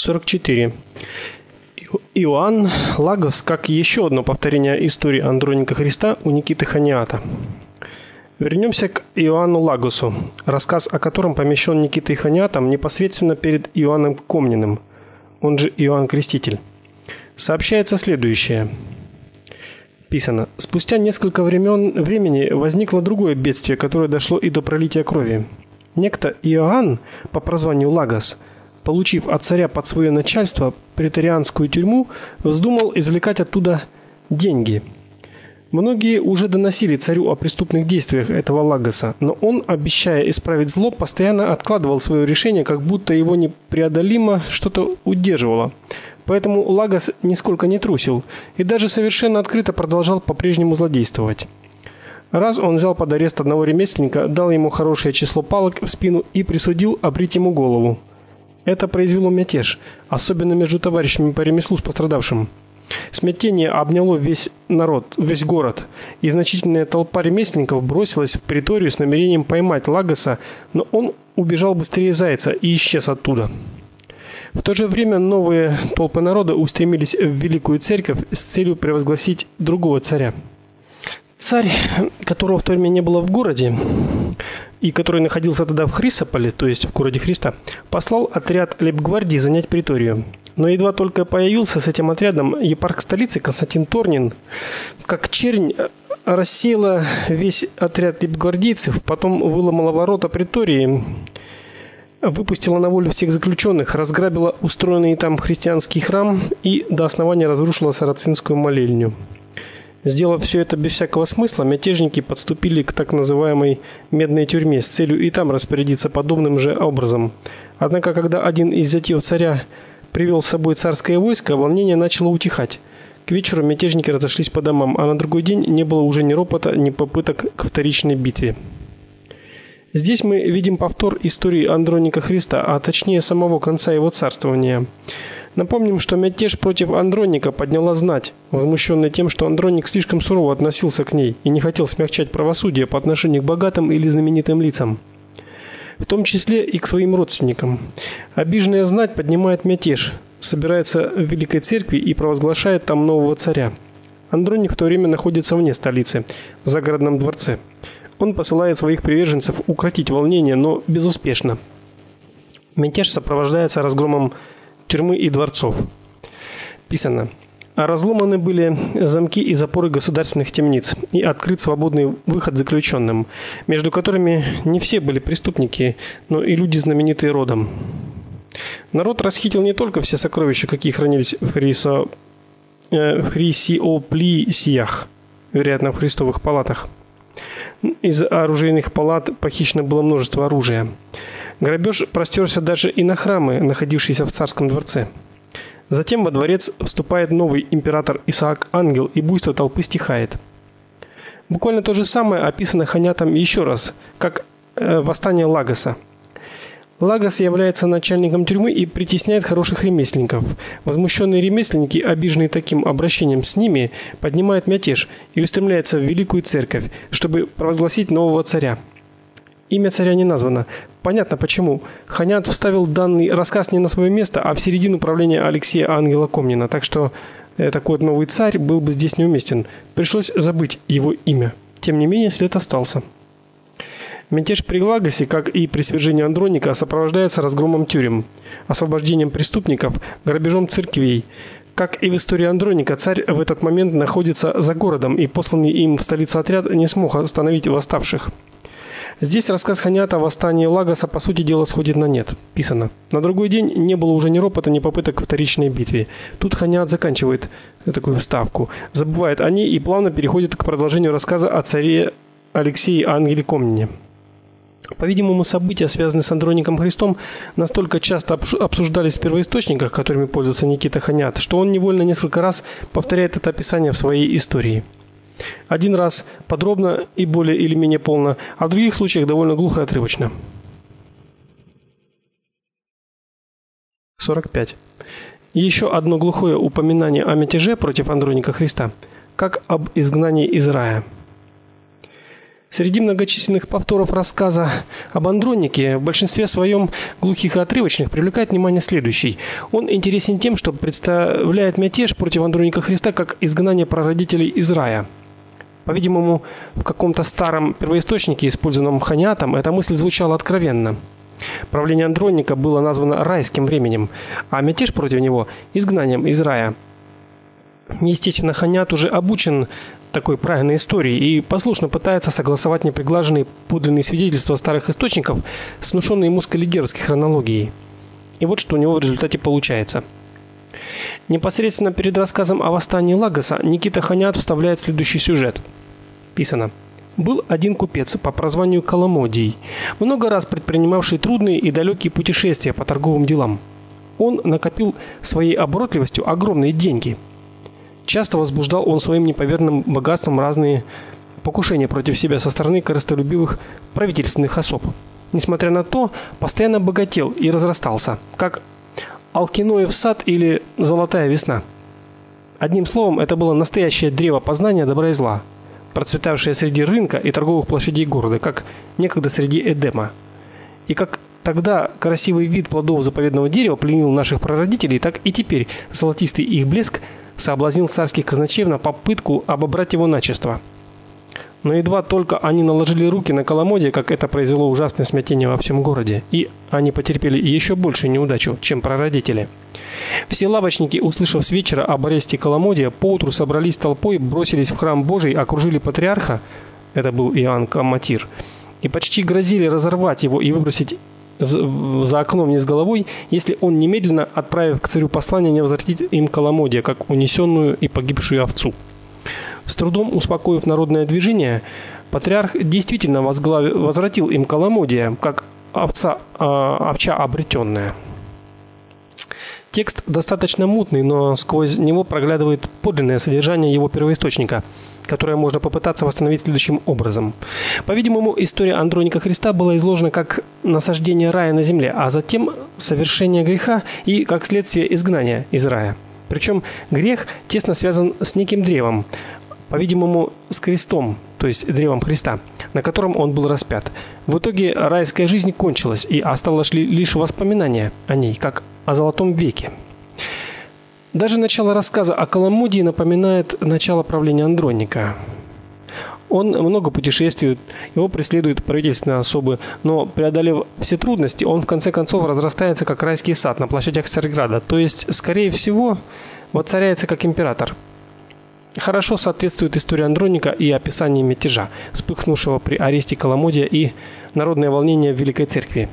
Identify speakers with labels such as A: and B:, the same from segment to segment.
A: 44. Иоанн Лагос как еще одно повторение истории Андроника Христа у Никиты Ханиата. Вернемся к Иоанну Лагосу, рассказ о котором помещен Никитой Ханиатом непосредственно перед Иоанном Комниным, он же Иоанн Креститель. Сообщается следующее: Писано: Спустя несколько времен времени возникло другое бедствие, которое дошло и до пролития крови. Некто Иоанн по прозванию Лагос получив от царя под свое начальство преторианскую тюрьму, вздумал извлекать оттуда деньги. Многие уже доносили царю о преступных действиях этого Лагоса, но он, обещая исправить зло, постоянно откладывал свое решение, как будто его непреодолимо что-то удерживало. Поэтому Лагос нисколько не трусил и даже совершенно открыто продолжал по-прежнему злодействовать. Раз он взял под арест одного ремесленника, дал ему хорошее число палок в спину и присудил обрить ему голову. Это произвело мятеж, особенно между товарищами по ремеслу с пострадавшим. Смятение обняло весь народ, весь город, и значительная толпа ремесленников бросилась в приторию с намерением поймать Лагоса, но он убежал быстрее зайца и исчез оттуда. В то же время новые толпы народа устремились в великую церковь с целью превозгласить другого царя. Царь, которого в то время не было в городе, и который находился тогда в Хрисополе, то есть в городе Христа, послал отряд лейб-гвардии занять приторию. Но едва только появился с этим отрядом епарх столицы Константин Торнин, как чернь рассеяла весь отряд лейб-гвардейцев, потом выломала ворота притории, выпустила на волю всех заключенных, разграбила устроенный там христианский храм и до основания разрушила сарацинскую молельню. Сделав все это без всякого смысла, мятежники подступили к так называемой медной тюрьме с целью и там распорядиться подобным же образом. Однако, когда один из зятьев царя привел с собой царское войско, волнение начало утихать. К вечеру мятежники разошлись по домам, а на другой день не было уже ни ропота, ни попыток к вторичной битве. Здесь мы видим повтор истории Андроника Христа, а точнее самого конца его царствования. Напомним, что мятеж против Андроника подняла знать, возмущенная тем, что Андроник слишком сурово относился к ней и не хотел смягчать правосудие по отношению к богатым или знаменитым лицам, в том числе и к своим родственникам. Обиженная знать поднимает мятеж, собирается в Великой церкви и провозглашает там нового царя. Андроник в то время находится вне столицы, в загородном дворце. Он посылает своих приверженцев укротить волнение, но безуспешно. Мятеж сопровождается разгромом тюрьмы и дворцов. Писано: а разломаны были замки и запоры государственных темниц, и открыт свободный выход заключенным, между которыми не все были преступники, но и люди знаменитые родом. Народ расхитил не только все сокровища, какие хранились в Хрисо э, Хрисиоплисиях, вероятно, в христовых палатах. Из оружейных палат похищено было множество оружия. Грабеж простерся даже и на храмы, находившиеся в царском дворце. Затем во дворец вступает новый император Исаак Ангел, и буйство толпы стихает. Буквально то же самое описано Ханятом еще раз, как э, восстание Лагоса. Лагос является начальником тюрьмы и притесняет хороших ремесленников. Возмущенные ремесленники, обиженные таким обращением с ними, поднимают мятеж и устремляются в великую церковь, чтобы провозгласить нового царя. Имя царя не названо. Понятно почему. Ханят вставил данный рассказ не на свое место, а в середину правления Алексея Ангела Комнина. Так что э, такой вот новый царь был бы здесь неуместен. Пришлось забыть его имя. Тем не менее, след остался. Мятеж при Лагосе, как и при свержении Андроника, сопровождается разгромом тюрем, освобождением преступников, грабежом церквей. Как и в истории Андроника, царь в этот момент находится за городом, и посланный им в столицу отряд не смог остановить восставших. Здесь рассказ Ханята о восстании Лагоса по сути дела сходит на нет. Писано: На другой день не было уже ни ропота, ни попыток к вторичной битве. Тут Ханят заканчивает такую вставку, забывает о ней и плавно переходит к продолжению рассказа о царе Алексее Ангеле Комнине. По-видимому, события, связанные с Андроником Христом, настолько часто обсуждались в первоисточниках, которыми пользовался Никита Ханят, что он невольно несколько раз повторяет это описание в своей истории. Один раз подробно и более или менее полно, а в других случаях довольно глухо и отрывочно. 45. еще одно глухое упоминание о мятеже против Андроника Христа, как об изгнании из рая. Среди многочисленных повторов рассказа об Андронике в большинстве своем глухих и отрывочных привлекает внимание следующий. Он интересен тем, что представляет мятеж против Андроника Христа как изгнание прародителей из рая. По-видимому, в каком-то старом первоисточнике, использованном Ханиатом, эта мысль звучала откровенно. Правление Андроника было названо райским временем, а мятеж против него изгнанием из рая. Естественно, Ханят уже обучен такой правильной истории и послушно пытается согласовать неприглаженные подлинные свидетельства старых источников с внушенной ему скаллигеровской хронологией. И вот что у него в результате получается. Непосредственно перед рассказом о восстании Лагоса Никита Ханят вставляет следующий сюжет. Писано: был один купец по прозванию Коломодий, много раз предпринимавший трудные и далекие путешествия по торговым делам. Он накопил своей оборотливостью огромные деньги – Часто возбуждал он своим неповерным богатством разные покушения против себя со стороны корыстолюбивых правительственных особ. Несмотря на то, постоянно богател и разрастался, как Алкиноев сад или Золотая весна. Одним словом, это было настоящее древо познания добра и зла, процветавшее среди рынка и торговых площадей города, как некогда среди Эдема. И как тогда красивый вид плодов заповедного дерева пленил наших прародителей, так и теперь золотистый их блеск соблазнил царских казначеев на попытку обобрать его начисто. Но едва только они наложили руки на Коломодия, как это произвело ужасное смятение во всем городе, и они потерпели еще большую неудачу, чем прародители. Все лавочники, услышав с вечера об аресте Коломодия, поутру собрались толпой, бросились в храм Божий, окружили патриарха, это был Иоанн Каматир, и почти грозили разорвать его и выбросить за окном вниз головой, если он немедленно, отправив к царю послание, не возвратит им Коломодия, как унесенную и погибшую овцу. С трудом успокоив народное движение, патриарх действительно возглавил, возвратил им Коломодия, как овца, э, овча обретенная. Текст достаточно мутный, но сквозь него проглядывает подлинное содержание его первоисточника, которое можно попытаться восстановить следующим образом. По-видимому, история Андроника Христа была изложена как насаждение рая на земле, а затем совершение греха и как следствие изгнания из рая. Причем грех тесно связан с неким древом, по-видимому, с крестом, то есть древом Христа, на котором он был распят. В итоге райская жизнь кончилась, и осталось лишь воспоминание о ней, как о золотом веке. Даже начало рассказа о Коломодии напоминает начало правления Андроника. Он много путешествует, его преследуют правительственные особы, но преодолев все трудности, он в конце концов разрастается как райский сад на площадях Царьграда, то есть, скорее всего, воцаряется как император. Хорошо соответствует история Андроника и описание мятежа, вспыхнувшего при аресте Коломодия и народное волнение в Великой Церкви.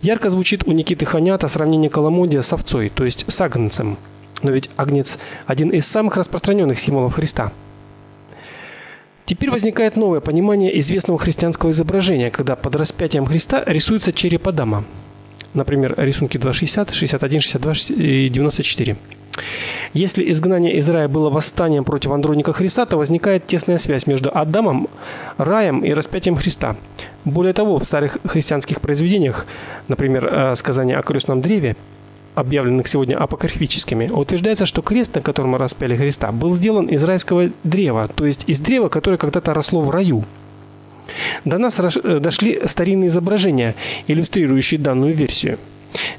A: Ярко звучит у Никиты Ханята сравнение Коломодия с овцой, то есть с агнцем. Но ведь агнец один из самых распространенных символов Христа. Теперь возникает новое понимание известного христианского изображения, когда под распятием Христа рисуется череп Адама. Например, рисунки 260, 61, 62 и 94. Если изгнание из рая было восстанием против Андроника Христа, то возникает тесная связь между Адамом, раем и распятием Христа. Более того, в старых христианских произведениях, например, э, сказания о крестном древе, объявленных сегодня апокрифическими, утверждается, что крест, на котором распяли Христа, был сделан из райского древа, то есть из древа, которое когда-то росло в раю. До нас э, дошли старинные изображения, иллюстрирующие данную версию.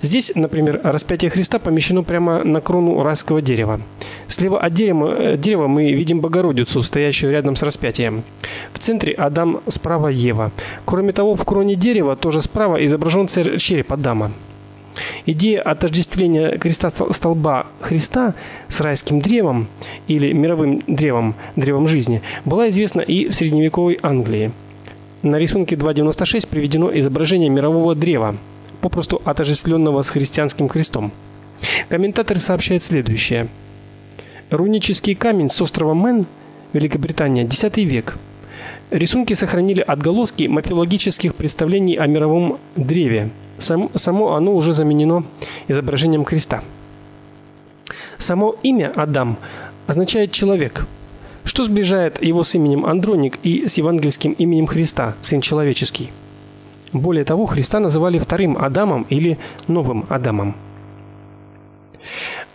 A: Здесь, например, распятие Христа помещено прямо на крону райского дерева. Слева от дерева, э, дерева мы видим Богородицу, стоящую рядом с распятием. В центре Адам, справа Ева. Кроме того, в кроне дерева тоже справа изображен череп Адама. Идея отождествления креста столба Христа с райским древом или мировым древом, древом жизни, была известна и в средневековой Англии. На рисунке 2.96 приведено изображение мирового древа – попросту отождествленного с христианским крестом. Комментаторы сообщают следующее: Рунический камень с острова Мэн, Великобритания, X век. Рисунки сохранили отголоски мифологических представлений о мировом древе. Сам, само оно уже заменено изображением креста. Само имя Адам означает человек. Что сближает его с именем Андроник и с евангельским именем Христа, сын человеческий? Более того, Христа называли вторым Адамом или новым Адамом.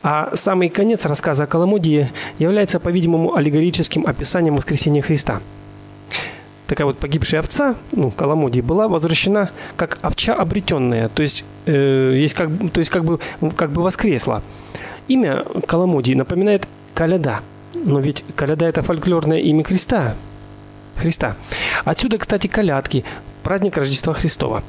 A: А самый конец рассказа о Коломодии является, по-видимому, аллегорическим описанием воскресения Христа. такая вот погибшая овца, ну, Коломодий, была возвращена как овца обретенная, то есть э, есть как то есть как бы как бы воскресла. Имя Коломодий напоминает Коляда. Но ведь Коляда это фольклорное имя Христа. Христа. Отсюда, кстати, колядки, праздник Рождества Христова.